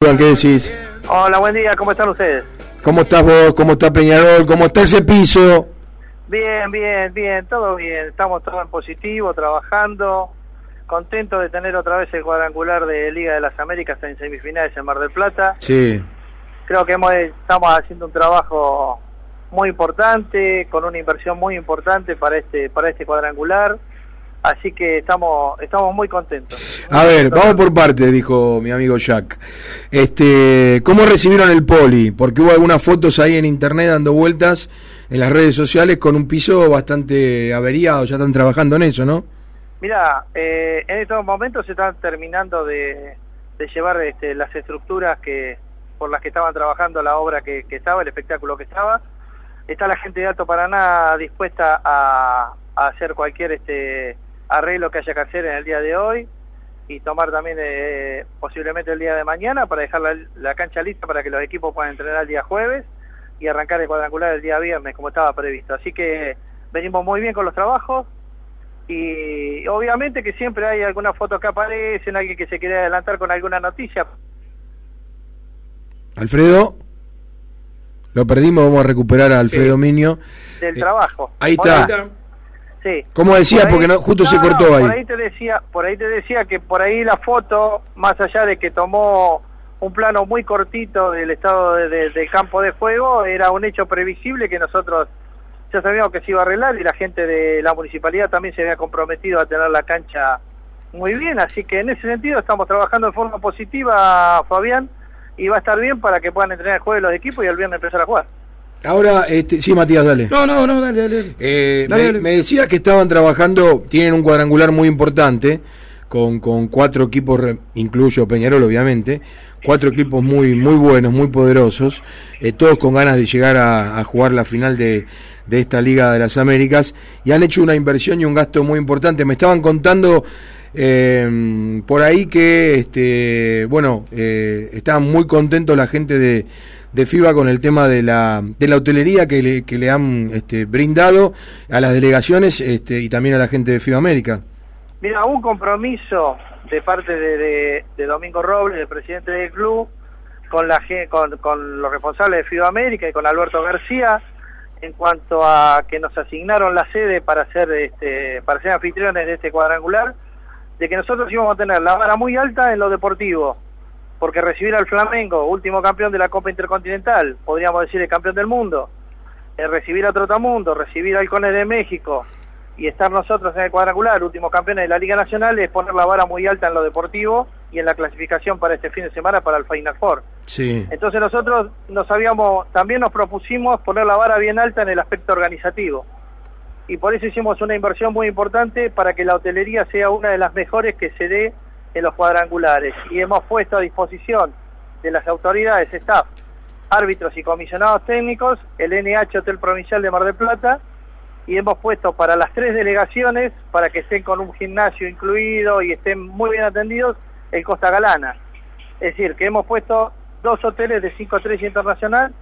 ¿qué decís? Hola, buen día, ¿cómo están ustedes? ¿Cómo estás vos? ¿Cómo está Peñarol? ¿Cómo está ese piso? Bien, bien, bien, todo bien. Estamos todos en positivo, trabajando. Contentos de tener otra vez el cuadrangular de Liga de las Américas en semifinales en Mar del Plata. Sí. Creo que hemos, estamos haciendo un trabajo muy importante, con una inversión muy importante para este, para este cuadrangular. Así que estamos estamos muy contentos. A ver, vamos por parte, dijo mi amigo Jack. Este, ¿cómo recibieron el poli? Porque hubo algunas fotos ahí en internet dando vueltas en las redes sociales con un piso bastante averiado, ya están trabajando en eso, ¿no? Mira, eh, en estos momentos se están terminando de, llevar este, las estructuras que por las que estaban trabajando la obra que, que estaba, el espectáculo que estaba. Está la gente de Alto Paraná dispuesta a, a hacer cualquier este arreglo que haya que hacer en el día de hoy y tomar también eh, posiblemente el día de mañana para dejar la, cancha lista para que los equipos puedan entrenar el día jueves y arrancar el cuadrangular el día viernes como estaba previsto. Así que venimos muy bien con los trabajos y obviamente que siempre hay alguna foto que aparecen, alguien que se quiere adelantar con alguna noticia. Alfredo, lo perdimos, vamos a recuperar a Alfredo Minio. Del trabajo. Ahí está. Sí. ¿Cómo decía? Porque no, justo se cortó ahí. Por ahí te decía, por ahí te decía que por ahí la foto, más allá de que tomó un plano muy cortito del estado de, campo de juego, era un hecho previsible que nosotros ya sabíamos que se iba a arreglar y la gente de la municipalidad también se había comprometido a tener la cancha muy bien, así que en ese sentido estamos trabajando de forma positiva, Fabián, y va a estar bien para que puedan entrenar el jueves los equipos y el viernes empezar a jugar. Ahora, este, sí, Matías, dale. No, no, no, dale, dale. Eh, me, decía que estaban trabajando, tienen un cuadrangular muy importante, con, con cuatro equipos, incluyo Peñarol, obviamente, cuatro equipos muy, muy buenos, muy poderosos, eh, todos con ganas de llegar a, jugar la final de, de, esta Liga de las Américas, y han hecho una inversión y un gasto muy importante. Me estaban contando eh, por ahí que, este, bueno, eh, estaban muy contentos la gente de de FIBA con el tema de la, de la hotelería que le, que le han este, brindado a las delegaciones este, y también a la gente de FIBA América. Mira, un compromiso de parte de, de, Domingo Robles, el presidente del club, con, la, con, con los responsables de FIBA América y con Alberto García, en cuanto a que nos asignaron la sede para ser, este, para ser anfitriones de este cuadrangular, de que nosotros íbamos a tener la vara muy alta en lo deportivo, porque recibir al Flamengo, último campeón de la Copa Intercontinental, podríamos decir el campeón del mundo, eh, recibir a Trotamundo, recibir al Cone de México y estar nosotros en el cuadrangular, último campeón de la Liga Nacional, es poner la vara muy alta en lo deportivo y en la clasificación para este fin de semana para el Final Four. Sí. Entonces nosotros nos habíamos, también nos propusimos poner la vara bien alta en el aspecto organizativo. Y por eso hicimos una inversión muy importante para que la hotelería sea una de las mejores que se dé en los cuadrangulares y hemos puesto a disposición de las autoridades, staff, árbitros y comisionados técnicos el NH Hotel Provincial de Mar del Plata y hemos puesto para las tres delegaciones, para que estén con un gimnasio incluido y estén muy bien atendidos, el Costa Galana. Es decir, que hemos puesto dos hoteles de 5 3 internacional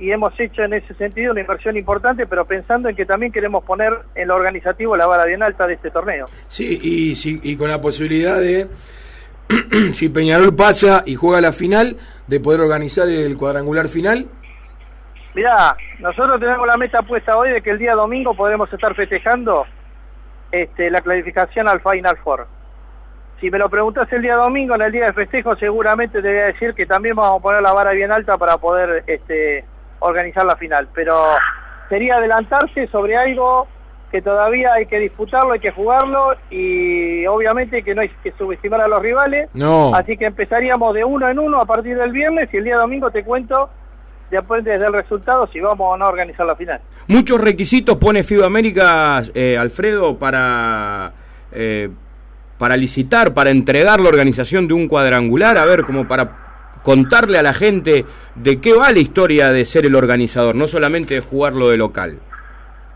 y hemos hecho en ese sentido una inversión importante, pero pensando en que también queremos poner en lo organizativo la vara bien alta de este torneo. Sí, y, sí, y con la posibilidad de, si Peñarol pasa y juega la final, de poder organizar el cuadrangular final. Mirá, nosotros tenemos la meta puesta hoy de que el día domingo podremos estar festejando este, la clasificación al Final Four. Si me lo preguntas el día domingo, en el día de festejo, seguramente te voy a decir que también vamos a poner la vara bien alta para poder este, organizar la final, pero sería adelantarse sobre algo que todavía hay que disputarlo, hay que jugarlo y obviamente que no hay que subestimar a los rivales. No. Así que empezaríamos de uno en uno a partir del viernes y el día domingo te cuento después desde el resultado si vamos o no a organizar la final. Muchos requisitos pone FIBA América, eh, Alfredo, para, eh, para licitar, para entregar la organización de un cuadrangular, a ver, como para contarle a la gente de qué va la historia de ser el organizador, no solamente de jugarlo de local.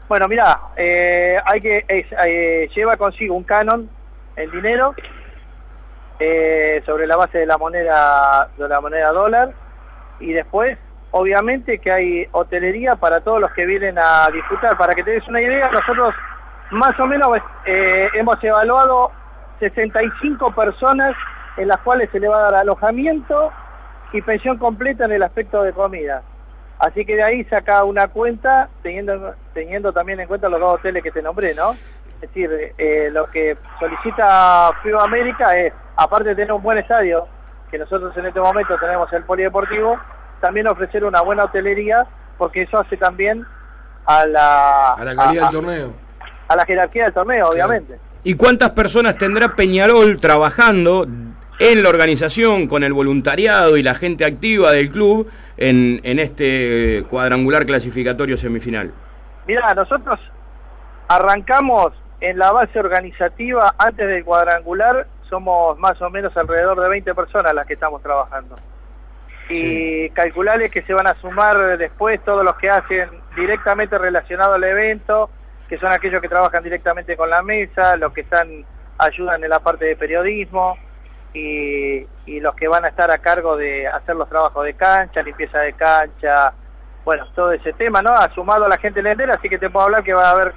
Bueno, mira, eh, hay que eh, lleva consigo un canon en dinero eh, sobre la base de la moneda de la moneda dólar y después, obviamente, que hay hotelería para todos los que vienen a disfrutar. Para que te des una idea, nosotros más o menos hemos evaluado 65 personas en las cuales se le va a dar alojamiento y pensión completa en el aspecto de comida. Así que de ahí saca una cuenta teniendo, teniendo también en cuenta los dos hoteles que te nombré, ¿no? Es decir, eh, lo que solicita FIBA América es, aparte de tener un buen estadio, que nosotros en este momento tenemos el polideportivo, también ofrecer una buena hotelería, porque eso hace también a la... A la calidad del torneo. A la jerarquía del torneo, obviamente. ¿Y cuántas personas tendrá Peñarol trabajando en la organización con el voluntariado y la gente activa del club en, en este cuadrangular clasificatorio semifinal? Mira, nosotros arrancamos en la base organizativa antes del cuadrangular, somos más o menos alrededor de 20 personas las que estamos trabajando. Y calcularles que se van a sumar después todos los que hacen directamente relacionado al evento, que son aquellos que trabajan directamente con la mesa, los que están ayudan en la parte de periodismo, y, los que van a estar a cargo de hacer los trabajos de cancha, limpieza de cancha, bueno, todo ese tema, ¿no? Ha sumado a la gente lendera, así que te puedo hablar que va a haber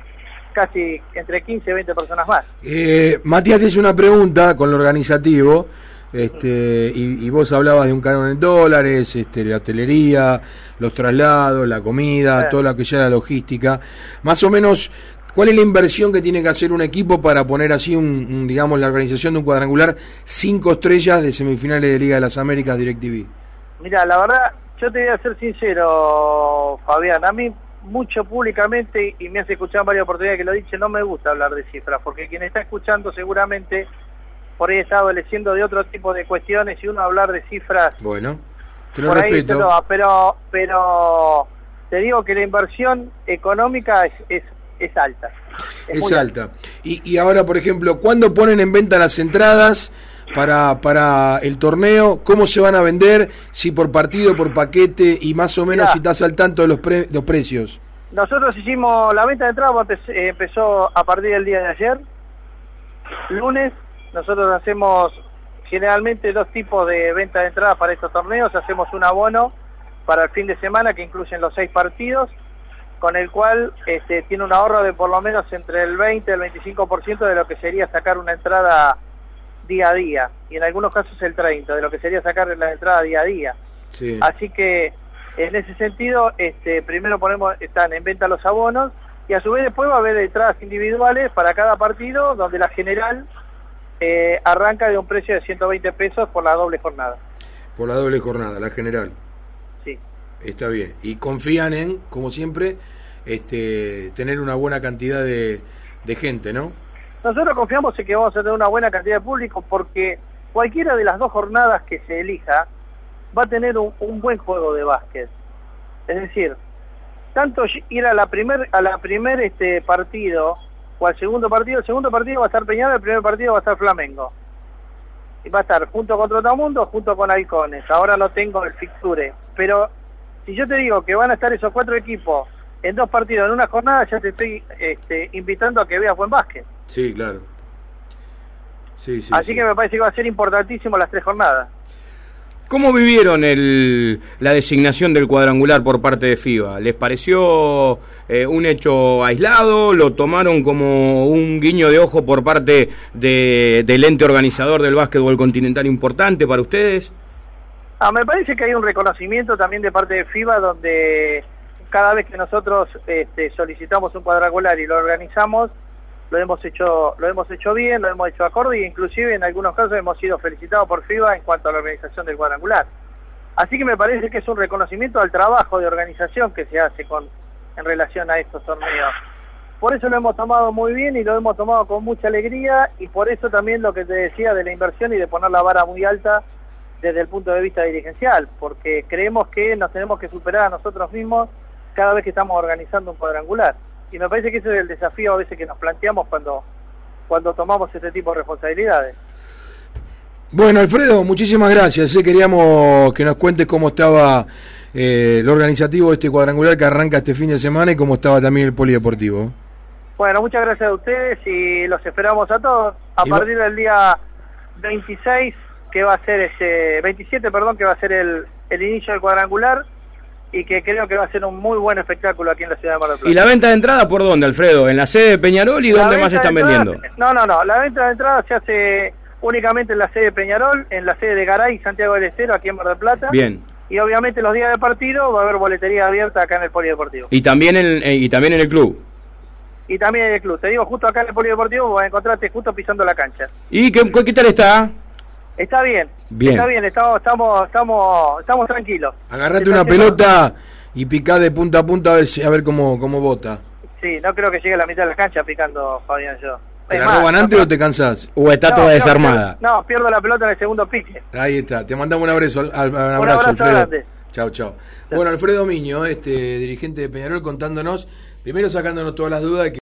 casi entre 15 y 20 personas más. Eh, Matías, te hice una pregunta con lo organizativo. Este, y, vos hablabas de un canon en dólares, este, la hotelería, los traslados, la comida, toda la que ya la logística. Más o menos, ¿Cuál es la inversión que tiene que hacer un equipo para poner así, un, digamos, la organización de un cuadrangular cinco estrellas de semifinales de Liga de las Américas DirecTV? Mira, la verdad, yo te voy a ser sincero, Fabián. A mí, mucho públicamente, y me has escuchado en varias oportunidades que lo he dicho, no me gusta hablar de cifras, porque quien está escuchando seguramente por ahí está adoleciendo de otro tipo de cuestiones y uno hablar de cifras. Bueno, te lo respeto. pero, pero te digo que la inversión económica es es alta. Es, alta. Y, y ahora, por ejemplo, ¿cuándo ponen en venta las entradas? para, para el torneo, cómo se van a vender, si por partido, por paquete y más o menos si estás al tanto de los, los precios. Nosotros hicimos la venta de entradas, empezó a partir del día de ayer, lunes, nosotros hacemos generalmente dos tipos de venta de entradas para estos torneos, hacemos un abono para el fin de semana que incluyen los seis partidos con el cual este, tiene un ahorro de por lo menos entre el 20 y el 25% de lo que sería sacar una entrada día a día, y en algunos casos el 30% de lo que sería sacar la entrada día a día. Así que en ese sentido, este, primero ponemos, están en venta los abonos, y a su vez después va a haber entradas individuales para cada partido, donde la general eh, arranca de un precio de 120 pesos por la doble jornada. Por la doble jornada, la general. Está bien. Y confían en, como siempre, este, tener una buena cantidad de, gente, ¿no? Nosotros confiamos en que vamos a tener una buena cantidad de público porque cualquiera de las dos jornadas que se elija va a tener un, buen juego de básquet. Es decir, tanto ir a la primer a la primer este partido o al segundo partido, el segundo partido va a estar Peñarol, el primer partido va a estar Flamengo. Y va a estar junto con Trotamundo, junto con Halcones. Ahora no tengo el fixture, pero si yo te digo que van a estar esos cuatro equipos en dos partidos en una jornada, ya te estoy este, invitando a que veas buen básquet. Sí, claro. Sí, sí, Así que me parece que va a ser importantísimo las tres jornadas. ¿Cómo vivieron el, la designación del cuadrangular por parte de FIBA? ¿Les pareció eh, un hecho aislado? ¿Lo tomaron como un guiño de ojo por parte de, del ente organizador del básquetbol continental importante para ustedes? Ah, me parece que hay un reconocimiento también de parte de FIBA donde cada vez que nosotros este, solicitamos un cuadrangular y lo organizamos, lo hemos hecho lo hemos hecho bien, lo hemos hecho acorde e inclusive en algunos casos hemos sido felicitados por FIBA en cuanto a la organización del cuadrangular. Así que me parece que es un reconocimiento al trabajo de organización que se hace con en relación a estos torneos. Por eso lo hemos tomado muy bien y lo hemos tomado con mucha alegría y por eso también lo que te decía de la inversión y de poner la vara muy alta desde el punto de vista dirigencial, porque creemos que nos tenemos que superar a nosotros mismos cada vez que estamos organizando un cuadrangular. Y me parece que ese es el desafío a veces que nos planteamos cuando, cuando tomamos este tipo de responsabilidades. Bueno, Alfredo, muchísimas gracias. Sí, queríamos que nos cuentes cómo estaba eh, el organizativo de este cuadrangular que arranca este fin de semana y cómo estaba también el polideportivo. Bueno, muchas gracias a ustedes y los esperamos a todos. A partir del día 26 que va a ser ese 27, perdón, que va a ser el, el inicio del cuadrangular y que creo que va a ser un muy buen espectáculo aquí en la ciudad de Mar del Plata. ¿Y la venta de entrada por dónde, Alfredo? ¿En la sede de Peñarol y dónde más están vendiendo? No, no, no, la venta de entrada se hace únicamente en la sede de Peñarol, en la sede de Garay Santiago del Estero, aquí en Mar del Plata. Bien. Y obviamente los días de partido va a haber boletería abierta acá en el Polideportivo. Y también en, eh, y también en el club. Y también en el club. Te digo, justo acá en el Polideportivo vas a encontrarte justo pisando la cancha. ¿Y qué, qué tal está? Está bien. Bien. Está bien, estamos, estamos, estamos, estamos tranquilos. Agarrate una está haciendo- pelota y picá de punta a punta a ver, si- a ver cómo, cómo bota. Sí, no creo que llegue a la mitad de la cancha picando Fabián yo. ¿Te Es la más, roban antes o te cansás? ¿O está no, toda desarmada? No, pierdo la pelota en el segundo pique. Ahí está, te mandamos un abrazo, al- al- un abrazo, abrazo Alfredo. grande. Chao, chao. Bueno, Alfredo Miño, este dirigente de Peñarol, contándonos, primero sacándonos todas las dudas de que